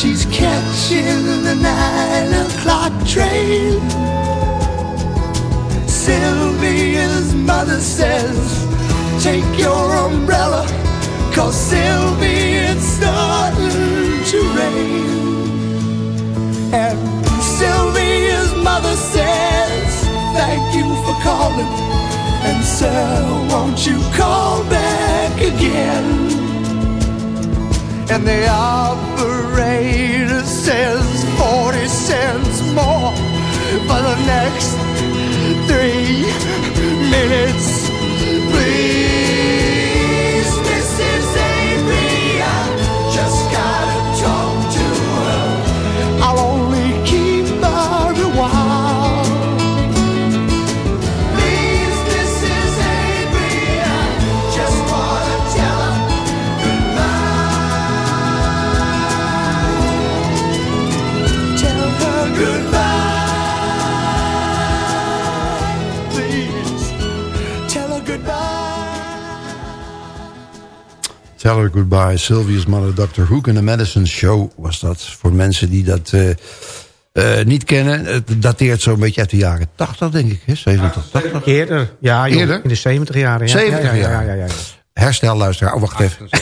She's catching the nine o'clock train. Sylvia's mother says, Take your umbrella, cause Sylvia, it's starting to rain. And Sylvia's mother says, Thank you for calling. And sir, won't you call back again? And the operator says 40 cents more for the next three minutes. Please, Tell her goodbye, Sylvia's mother, Dr. Hook en de Madison Show was dat. Voor mensen die dat eh, eh, niet kennen. Het dateert zo'n beetje uit de jaren 80, denk ik. Hè? 70, 80. Eerder. Ja, joh, Eerder? in de 70 jaren. Ja. 70 ja, ja, jaar. Ja, ja, ja, ja. Herstel, luisteraar. Oh, wacht even.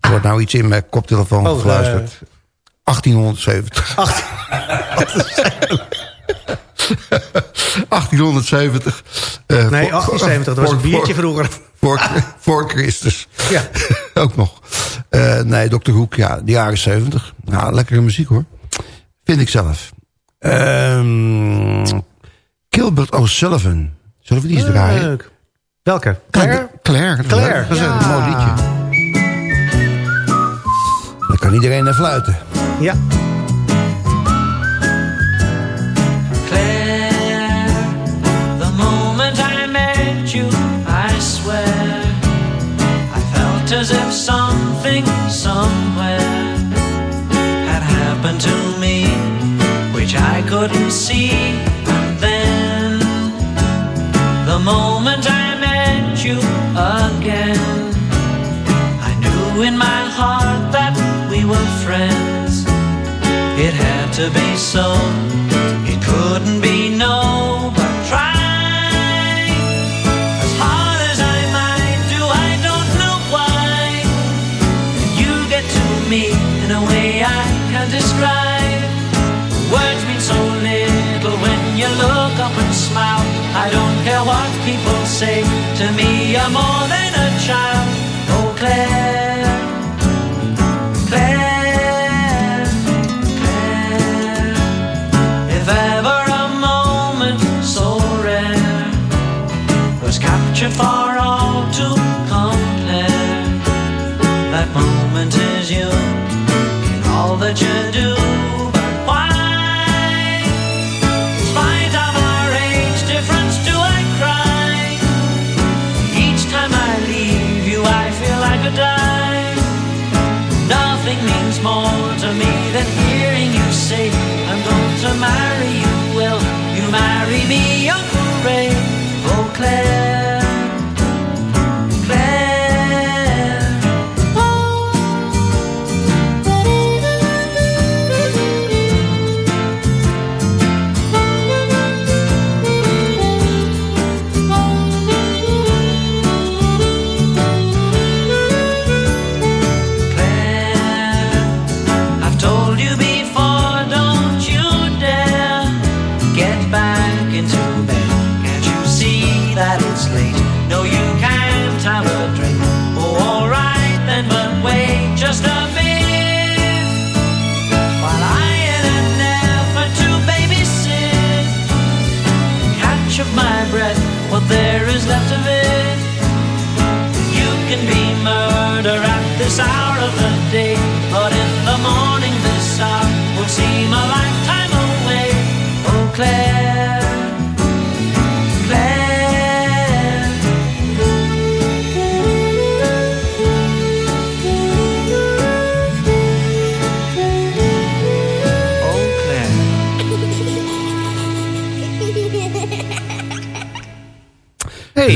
Er wordt nou iets in mijn koptelefoon Oh, geluisterd. 1870. 1870. eh, Nee, voor- 1870, dat was een biertje vroeger. Voor, voor Christus. Ja. Ook nog. Eh, nee, Dr. Hoek, ja, de jaren 70. Nou, lekkere muziek hoor. Vind ik zelf. Ehm Gilbert O'Sullivan. Zullen we die eens draaien? Leuk. Welke? Claire? Claire. dat Claire. Dat is ja. een mooi liedje. Dan kan iedereen naar fluiten. Ja. Somewhere had happened to me, which I couldn't see. And then, the moment I met you again, I knew in my heart that we were friends. It had to be so. It couldn't be say to me. You're more than a child. Oh, Claire, Claire, Claire. If ever a moment so rare was captured for all to compare, that moment is you in all that you do. Claire.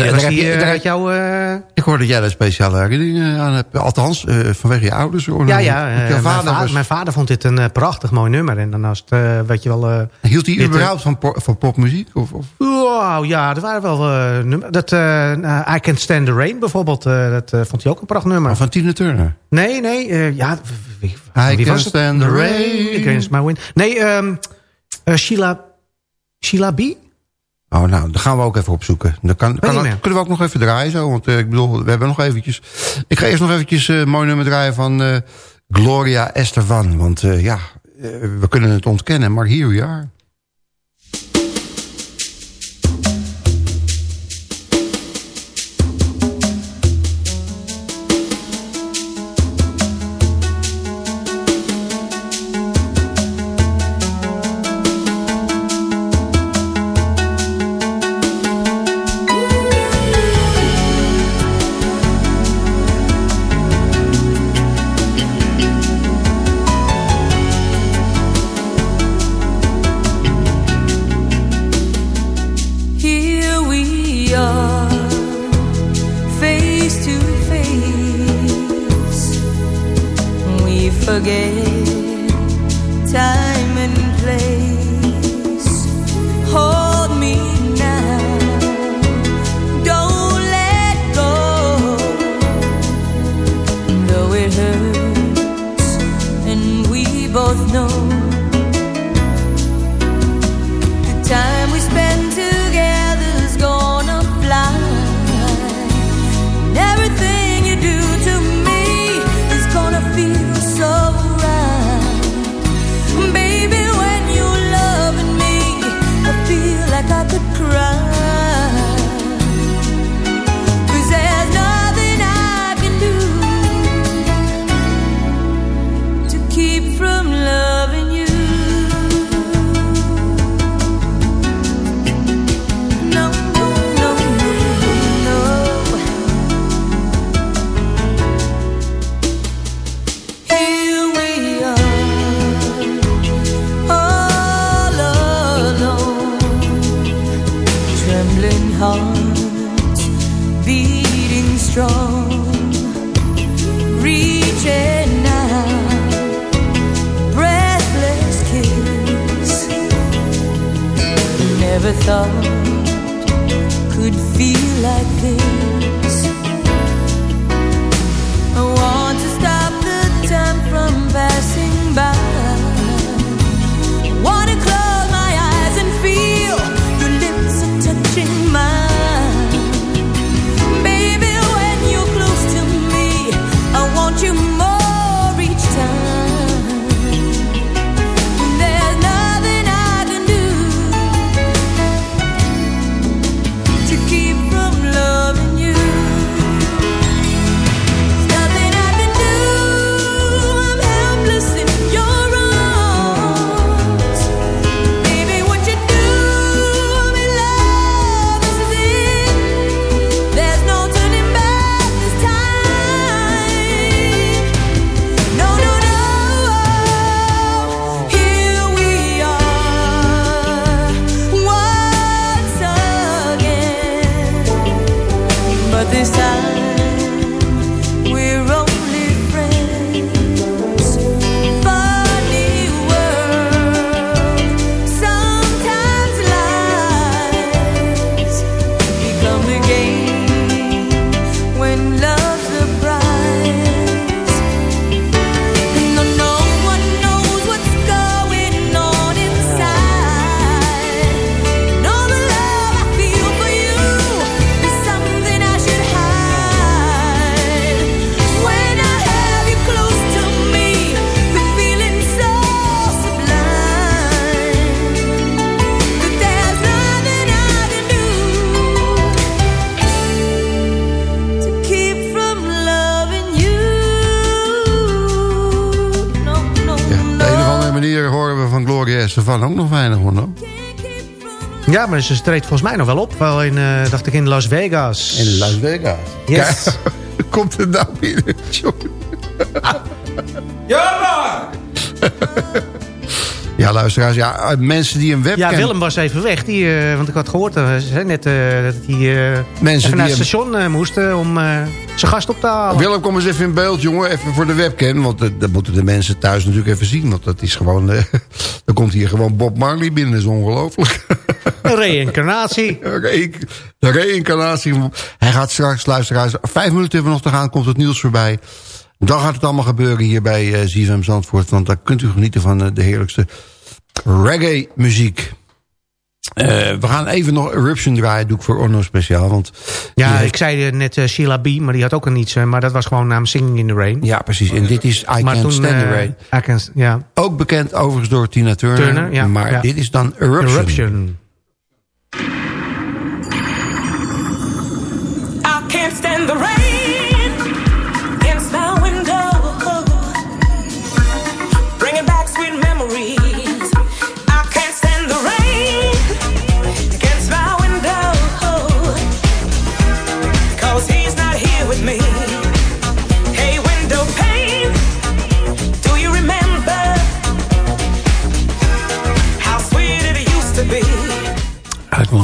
Daar je- eh, daar- uit jouw... Ik hoor dat jij daar speciale herinneringen aan hebt. Althans, eh, vanwege je ouders. hoor. ja, ja. Eh, mijn, vader was- mijn vader vond dit een prachtig mooi nummer. En daarnaast, weet je wel... Hield hij überhaupt van, po- van popmuziek? Of, of? Wow, ja, er waren wel nummers. Dat, I Can Stand the Rain bijvoorbeeld, dat vond hij ook een prachtig nummer. Van Tina Turner? Nee, nee, ja, wie, I wie can stand the rain. Against my wind. Nee, eh, Sheila, Sheila B? Oh, nou, dan gaan we ook even opzoeken. Dan kan, kan dat- kunnen we ook nog even draaien zo. Want eh, ik bedoel, we hebben nog eventjes... Ik ga eerst nog eventjes eh, een mooi nummer draaien van eh, Gloria Estefan. Want ja, we kunnen het ontkennen, maar here we are. Estefan ook nog weinig hoor. no? Ja, maar ze treedt volgens mij nog wel op. Wel in, eh, dacht ik, in Las Vegas. In Las Vegas. Yes. Kijk, komt het nou binnen? Jongen. Ja, Ja, luisteraars. Ja, eh, mensen die een webcam... Ja, Willem was even weg. Die, eh, want ik had gehoord eh, ze net eh, dat hij eh, Mensen even naar die het station moest eh, om eh, zijn gast op te halen. Willem, kom eens even in beeld, jongen. Even voor de webcam. Want dat, dat moeten de mensen thuis natuurlijk even zien. Want dat is gewoon... komt hier gewoon Bob Marley binnen. Dat is ongelooflijk. Reïncarnatie. Re- De reïncarnatie. Hij gaat straks, luisteraars... Vijf minuten hebben we nog te gaan. Komt het nieuws voorbij. Dan gaat het allemaal gebeuren hier bij eh ZFM Zandvoort. Want daar kunt u genieten van eh, de heerlijkste reggae muziek. Eh, we gaan even nog Eruption draaien. Doe ik voor Orno speciaal. Want Ja, heeft- ik zei net eh, Sheila B, maar die had ook een iets. eh, maar dat was gewoon naam Singing in the Rain. Ja, precies. En dit is I maar Can't Stand the Rain. I can, ja. Ook bekend overigens door Tina Turner. Turner, ja, maar ja. dit is dan Eruption. Eruption. I can't stand the rain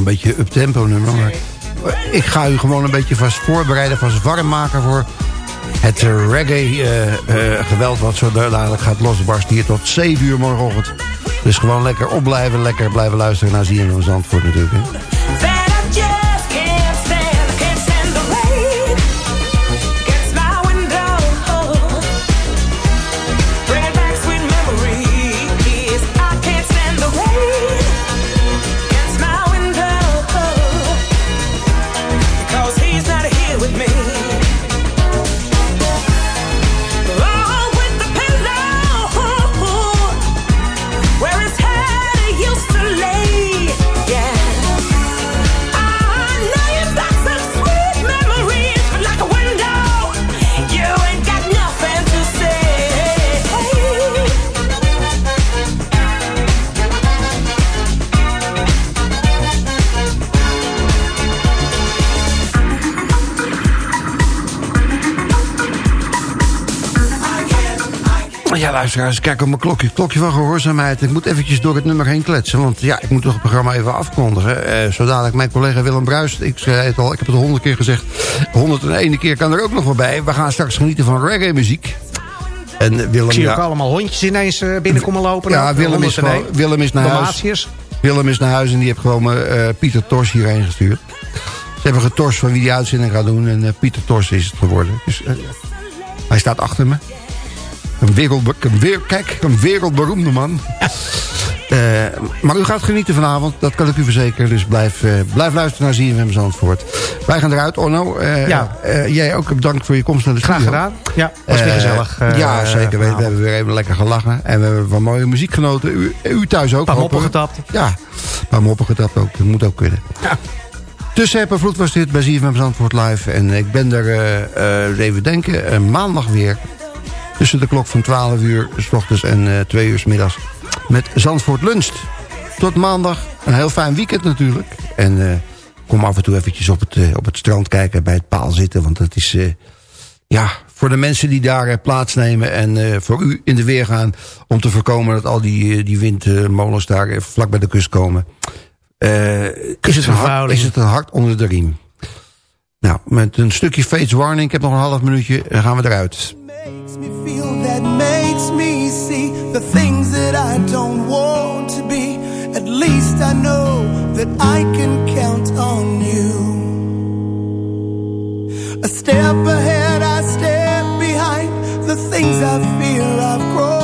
een beetje up-tempo nummer. Maar ik ga u gewoon een beetje vast voorbereiden, vast warm maken voor het eh, reggae eh, eh, geweld wat zo dadelijk gaat losbarsten hier tot 7 uur morgenochtend. Dus gewoon lekker opblijven, lekker blijven luisteren naar ZFM Zandvoort natuurlijk. Hè. Luisteraars, kijk op mijn klokje. Klokje van gehoorzaamheid. Ik moet eventjes door het nummer heen kletsen. Want ja, ik moet toch het programma even afkondigen. Eh zo dadelijk mijn collega Willem Bruist. Ik zei het al, ik heb het honderd keer gezegd. 101 keer kan er ook nog wel bij. We gaan straks genieten van reggae muziek. En Willem, Ik zie ja, ook allemaal hondjes ineens eh, binnenkomen lopen. ja, Ook, Willem is, 101. gewoon, Willem is naar huis. Willem is naar huis en die heeft gewoon eh, Pieter Tors hierheen gestuurd. Ze hebben getorst van wie die uitzending gaat doen. En Pieter Tors is het geworden. Dus, hij staat achter me. Een weer, kijk, een wereldberoemde man. Eh, maar u gaat genieten vanavond, dat kan ik u verzekeren. Dus blijf, eh, blijf luisteren naar ZFM Zandvoort. Wij gaan eruit, Orno. eh, Ja. jij ook bedankt voor je komst naar de Graag studio. gedaan. Ja, was weer gezellig. ja, zeker. We vanavond. hebben weer even lekker gelachen. En we hebben van mooie muziek genoten. U, u thuis ook. Een paar moppen getapt. Ja, een paar moppen getapt ook. Dat moet ook kunnen. Tussen App en Vloed was dit bij ZFM Zandvoort Live. En ik ben er, even denken, maandag weer. Tussen de klok van 12 uur s ochtends en eh 2 uur s middags. Met Zandvoort Lunch. Tot maandag. Een heel fijn weekend natuurlijk. En eh, kom af en toe eventjes op het, eh, op het strand kijken, bij het paal zitten. Want dat is, eh, ja, voor de mensen die daar eh, plaatsnemen... en eh, voor u in de weer gaan... om te voorkomen dat al die, eh, die windmolens daar eh, vlak bij de kust komen... eh, is, het vervuiling. is het een hart onder de riem. Nou, met een stukje Fates Warning... ik heb nog een half minuutje, dan gaan we eruit. feel that makes me see the things that I don't want to be. At least I know that I can count on you. A step ahead, I step behind. The things I fear, I've crossed